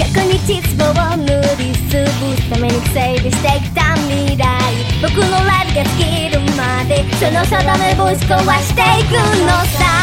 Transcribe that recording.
逆に地図を塗りつぶすために整備してきた未来。僕のライブが尽きるまで。その定めぶち壊していくのさ。